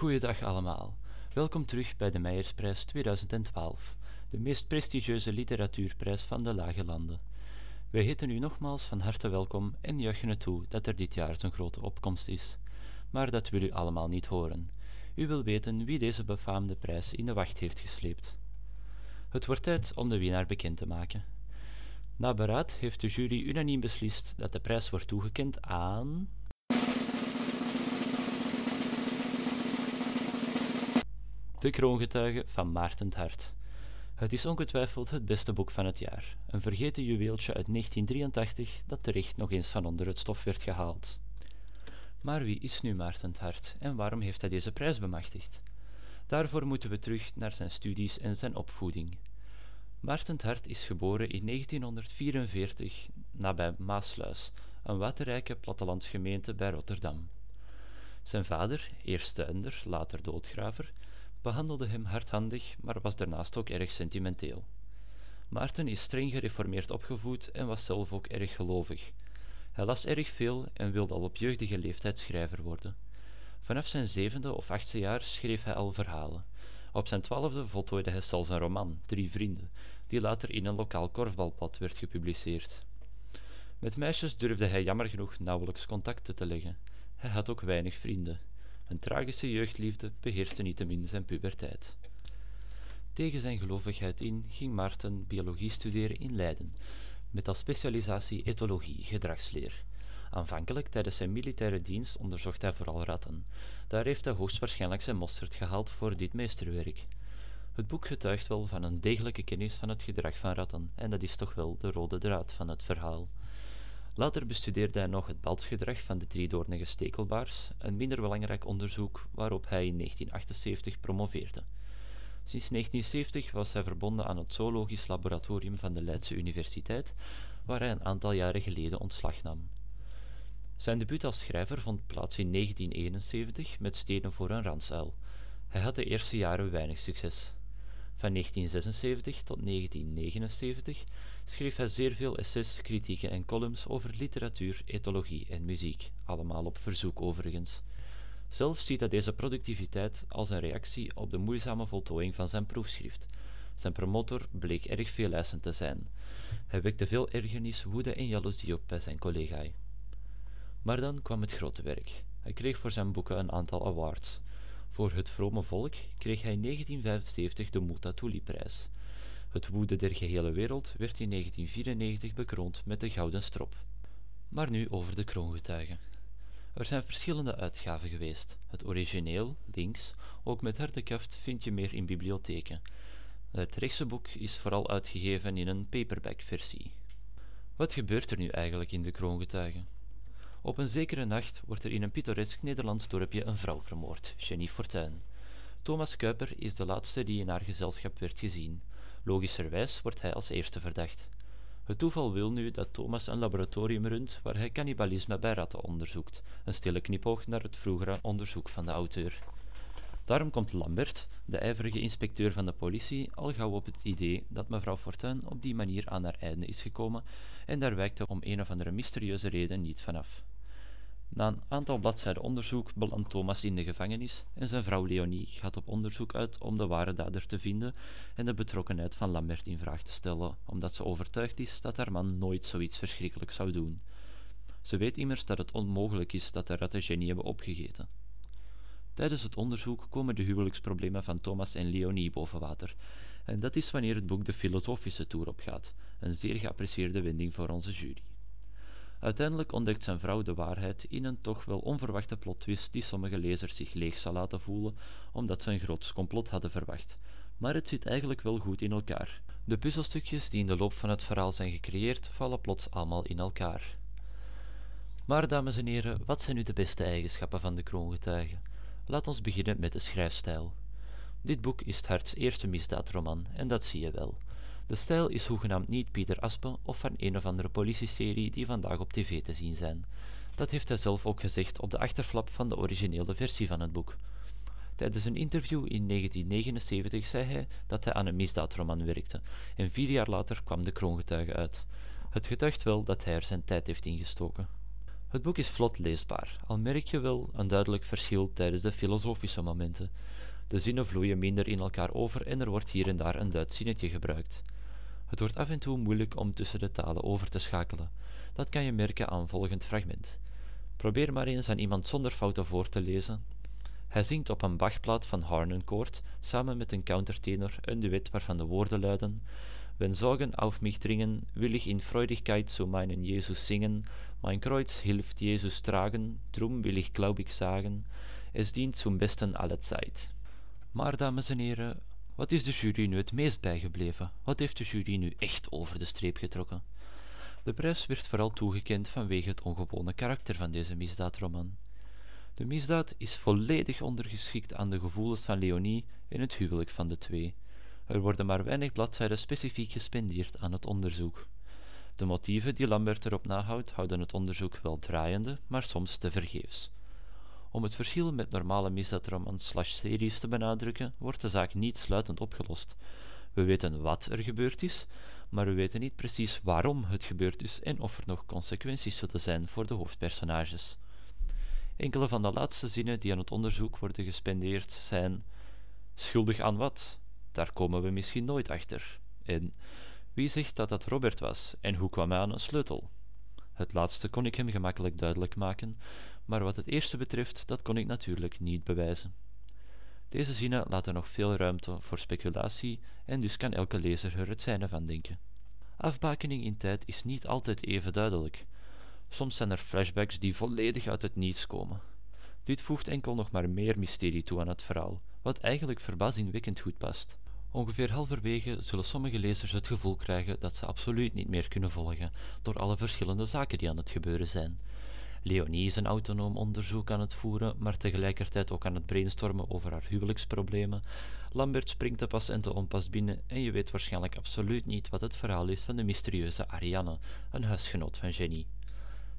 Goeiedag allemaal. Welkom terug bij de Meijersprijs 2012, de meest prestigieuze literatuurprijs van de Lage Landen. Wij heten u nogmaals van harte welkom en juichen het toe dat er dit jaar zo'n grote opkomst is. Maar dat wil u allemaal niet horen. U wil weten wie deze befaamde prijs in de wacht heeft gesleept. Het wordt tijd om de winnaar bekend te maken. Na beraad heeft de jury unaniem beslist dat de prijs wordt toegekend aan De kroongetuige van Maarten Hart. Het is ongetwijfeld het beste boek van het jaar, een vergeten juweeltje uit 1983 dat terecht nog eens van onder het stof werd gehaald. Maar wie is nu Maarten Hart en waarom heeft hij deze prijs bemachtigd? Daarvoor moeten we terug naar zijn studies en zijn opvoeding. Maarten Hart is geboren in 1944 nabij Maasluis, een waterrijke plattelandsgemeente bij Rotterdam. Zijn vader, eerst tuinder, later doodgraver, behandelde hem hardhandig, maar was daarnaast ook erg sentimenteel. Maarten is streng gereformeerd opgevoed en was zelf ook erg gelovig. Hij las erg veel en wilde al op jeugdige leeftijd schrijver worden. Vanaf zijn zevende of achtste jaar schreef hij al verhalen. Op zijn twaalfde voltooide hij zelfs een roman, Drie Vrienden, die later in een lokaal korfbalpad werd gepubliceerd. Met meisjes durfde hij jammer genoeg nauwelijks contacten te leggen. Hij had ook weinig vrienden. Een tragische jeugdliefde beheerste niettemin zijn puberteit. Tegen zijn gelovigheid in ging Maarten biologie studeren in Leiden, met als specialisatie etologie, gedragsleer. Aanvankelijk tijdens zijn militaire dienst onderzocht hij vooral ratten. Daar heeft hij hoogstwaarschijnlijk zijn mosterd gehaald voor dit meesterwerk. Het boek getuigt wel van een degelijke kennis van het gedrag van ratten, en dat is toch wel de rode draad van het verhaal. Later bestudeerde hij nog het balsgedrag van de driedoornige stekelbaars, een minder belangrijk onderzoek waarop hij in 1978 promoveerde. Sinds 1970 was hij verbonden aan het zoologisch laboratorium van de Leidse Universiteit, waar hij een aantal jaren geleden ontslag nam. Zijn debuut als schrijver vond plaats in 1971 met Stenen voor een ransuil. Hij had de eerste jaren weinig succes. Van 1976 tot 1979 schreef hij zeer veel essays, kritieken en columns over literatuur, ethologie en muziek, allemaal op verzoek overigens. Zelf ziet hij deze productiviteit als een reactie op de moeizame voltooiing van zijn proefschrift. Zijn promotor bleek erg veeleisend te zijn. Hij wekte veel ergernis, woede en jaloezie op bij zijn collega's. Maar dan kwam het grote werk. Hij kreeg voor zijn boeken een aantal awards. Voor Het vrome volk kreeg hij in 1975 de Muttatuli-prijs. Het woede der gehele wereld werd in 1994 bekroond met de Gouden Strop. Maar nu over de kroongetuigen. Er zijn verschillende uitgaven geweest. Het origineel, links, ook met harde kaft, vind je meer in bibliotheken. Het rechtse boek is vooral uitgegeven in een paperback-versie. Wat gebeurt er nu eigenlijk in de kroongetuigen? Op een zekere nacht wordt er in een pittoresk Nederlands dorpje een vrouw vermoord, Jenny Fortuin. Thomas Kuiper is de laatste die in haar gezelschap werd gezien. Logischerwijs wordt hij als eerste verdacht. Het toeval wil nu dat Thomas een laboratorium runt waar hij cannibalisme bij ratten onderzoekt, een stille knipoog naar het vroegere onderzoek van de auteur. Daarom komt Lambert, de ijverige inspecteur van de politie, al gauw op het idee dat mevrouw Fortuin op die manier aan haar einde is gekomen en daar wijkt hij om een of andere mysterieuze reden niet vanaf. Na een aantal bladzijden onderzoek belandt Thomas in de gevangenis en zijn vrouw Leonie gaat op onderzoek uit om de ware dader te vinden en de betrokkenheid van Lambert in vraag te stellen, omdat ze overtuigd is dat haar man nooit zoiets verschrikkelijks zou doen. Ze weet immers dat het onmogelijk is dat de ratten Jenny hebben opgegeten. Tijdens het onderzoek komen de huwelijksproblemen van Thomas en Leonie boven water, en dat is wanneer het boek de filosofische toer opgaat, een zeer geapprecieerde wending voor onze jury. Uiteindelijk ontdekt zijn vrouw de waarheid in een toch wel onverwachte plot-twist die sommige lezers zich leeg zal laten voelen omdat ze een groot complot hadden verwacht. Maar het zit eigenlijk wel goed in elkaar. De puzzelstukjes die in de loop van het verhaal zijn gecreëerd vallen plots allemaal in elkaar. Maar dames en heren, wat zijn nu de beste eigenschappen van de kroongetuigen? Laat ons beginnen met de schrijfstijl. Dit boek is Harts eerste misdaadroman en dat zie je wel. De stijl is hoegenaamd niet Pieter Aspe of van een of andere politieserie die vandaag op tv te zien zijn. Dat heeft hij zelf ook gezegd op de achterflap van de originele versie van het boek. Tijdens een interview in 1979 zei hij dat hij aan een misdaadroman werkte, en vier jaar later kwam de kroongetuige uit. Het getuigt wel dat hij er zijn tijd heeft ingestoken. Het boek is vlot leesbaar, al merk je wel een duidelijk verschil tijdens de filosofische momenten. De zinnen vloeien minder in elkaar over en er wordt hier en daar een Duits zinnetje gebruikt. Het wordt af en toe moeilijk om tussen de talen over te schakelen. Dat kan je merken aan volgend fragment. Probeer maar eens aan iemand zonder fouten voor te lezen. Hij zingt op een Bachplaat van Harnoncourt samen met een countertenor een duet waarvan de woorden luiden Wenn Sorgen auf mich dringen, will ich in Freudigkeit zu meinen Jesus singen, mein Kreuz hilft Jesus tragen, drum will ich glaubig sagen, es dient zum besten alle Zeit. Maar dames en heren, wat is de jury nu het meest bijgebleven? Wat heeft de jury nu echt over de streep getrokken? De prijs werd vooral toegekend vanwege het ongewone karakter van deze misdaadroman. De misdaad is volledig ondergeschikt aan de gevoelens van Leonie en het huwelijk van de twee. Er worden maar weinig bladzijden specifiek gespendeerd aan het onderzoek. De motieven die Lambert erop nahoudt, houden het onderzoek wel draaiende, maar soms tevergeefs. Om het verschil met normale misdaadromans slash series te benadrukken, wordt de zaak niet sluitend opgelost. We weten wat er gebeurd is, maar we weten niet precies waarom het gebeurd is en of er nog consequenties zullen zijn voor de hoofdpersonages. Enkele van de laatste zinnen die aan het onderzoek worden gespendeerd zijn schuldig aan wat? Daar komen we misschien nooit achter. En wie zegt dat dat Robert was en hoe kwam hij aan een sleutel? Het laatste kon ik hem gemakkelijk duidelijk maken, maar wat het eerste betreft, dat kon ik natuurlijk niet bewijzen. Deze zinnen laten nog veel ruimte voor speculatie en dus kan elke lezer er het zijne van denken. Afbakening in tijd is niet altijd even duidelijk. Soms zijn er flashbacks die volledig uit het niets komen. Dit voegt enkel nog maar meer mysterie toe aan het verhaal, wat eigenlijk verbazingwekkend goed past. Ongeveer halverwege zullen sommige lezers het gevoel krijgen dat ze absoluut niet meer kunnen volgen door alle verschillende zaken die aan het gebeuren zijn. Leonie is een autonoom onderzoek aan het voeren, maar tegelijkertijd ook aan het brainstormen over haar huwelijksproblemen. Lambert springt te pas en te onpas binnen en je weet waarschijnlijk absoluut niet wat het verhaal is van de mysterieuze Ariane, een huisgenoot van Jenny.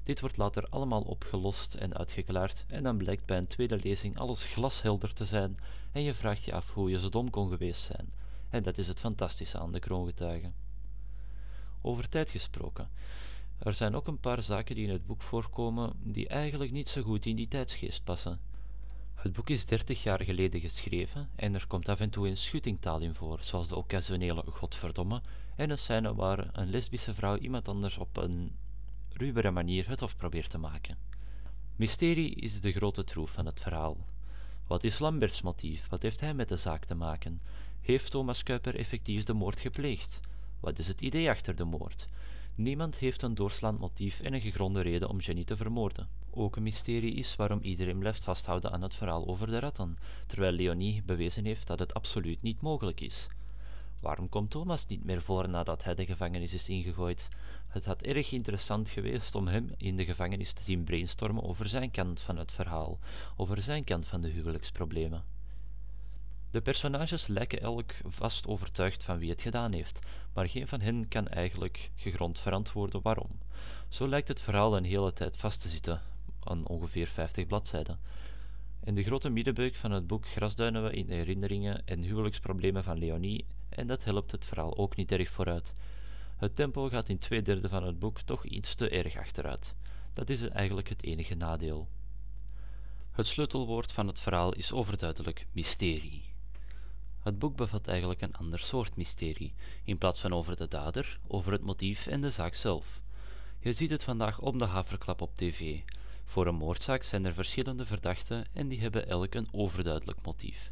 Dit wordt later allemaal opgelost en uitgeklaard en dan blijkt bij een tweede lezing alles glashelder te zijn en je vraagt je af hoe je zo dom kon geweest zijn. En dat is het fantastische aan de kroongetuigen. Over tijd gesproken. Er zijn ook een paar zaken die in het boek voorkomen die eigenlijk niet zo goed in die tijdsgeest passen. Het boek is dertig jaar geleden geschreven en er komt af en toe een schuttingtaal in voor, zoals de occasionele godverdomme en een scène waar een lesbische vrouw iemand anders op een ruwere manier het of probeert te maken. Mysterie is de grote troef van het verhaal. Wat is Lamberts motief? Wat heeft hij met de zaak te maken? Heeft Thomas Kuiper effectief de moord gepleegd? Wat is het idee achter de moord? Niemand heeft een doorslaand motief en een gegronde reden om Jenny te vermoorden. Ook een mysterie is waarom iedereen blijft vasthouden aan het verhaal over de ratten, terwijl Leonie bewezen heeft dat het absoluut niet mogelijk is. Waarom komt Thomas niet meer voor nadat hij de gevangenis is ingegooid? Het had erg interessant geweest om hem in de gevangenis te zien brainstormen over zijn kant van het verhaal, over zijn kant van de huwelijksproblemen. De personages lijken elk vast overtuigd van wie het gedaan heeft, maar geen van hen kan eigenlijk gegrond verantwoorden waarom. Zo lijkt het verhaal een hele tijd vast te zitten, aan ongeveer 50 bladzijden. In de grote middenbeuk van het boek grasduinen we in herinneringen en huwelijksproblemen van Leonie en dat helpt het verhaal ook niet erg vooruit. Het tempo gaat in twee derde van het boek toch iets te erg achteruit. Dat is eigenlijk het enige nadeel. Het sleutelwoord van het verhaal is overduidelijk mysterie. Het boek bevat eigenlijk een ander soort mysterie, in plaats van over de dader, over het motief en de zaak zelf. Je ziet het vandaag om de haverklap op tv. Voor een moordzaak zijn er verschillende verdachten en die hebben elk een overduidelijk motief.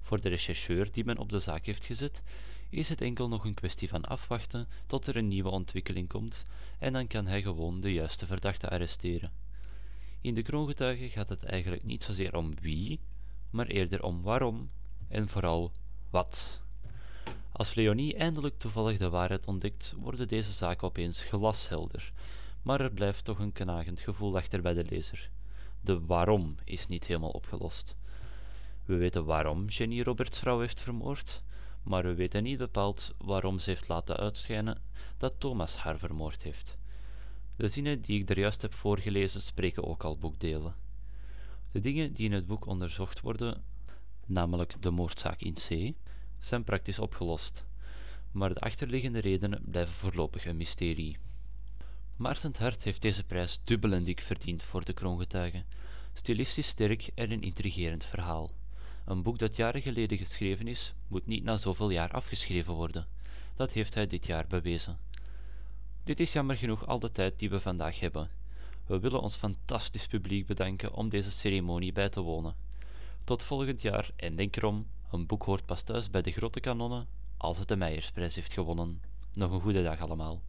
Voor de rechercheur die men op de zaak heeft gezet, is het enkel nog een kwestie van afwachten tot er een nieuwe ontwikkeling komt en dan kan hij gewoon de juiste verdachte arresteren. In de kroongetuigen gaat het eigenlijk niet zozeer om wie, maar eerder om waarom en vooral wat. Als Leonie eindelijk toevallig de waarheid ontdekt, worden deze zaken opeens glashelder, maar er blijft toch een knagend gevoel achter bij de lezer. De waarom is niet helemaal opgelost. We weten waarom Jenny Roberts vrouw heeft vermoord, maar we weten niet bepaald waarom ze heeft laten uitschijnen dat Thomas haar vermoord heeft. De zinnen die ik er juist heb voorgelezen spreken ook al boekdelen. De dingen die in het boek onderzocht worden, namelijk de moordzaak in C, zijn praktisch opgelost, maar de achterliggende redenen blijven voorlopig een mysterie. Maarten Hart heeft deze prijs dubbel en dik verdiend voor de kroongetuigen. Stilistisch sterk en een intrigerend verhaal. Een boek dat jaren geleden geschreven is, moet niet na zoveel jaar afgeschreven worden. Dat heeft hij dit jaar bewezen. Dit is jammer genoeg al de tijd die we vandaag hebben. We willen ons fantastisch publiek bedanken om deze ceremonie bij te wonen. Tot volgend jaar en denk erom, een boek hoort pas thuis bij de grote kanonnen als het de Meijersprijs heeft gewonnen. Nog een goede dag allemaal.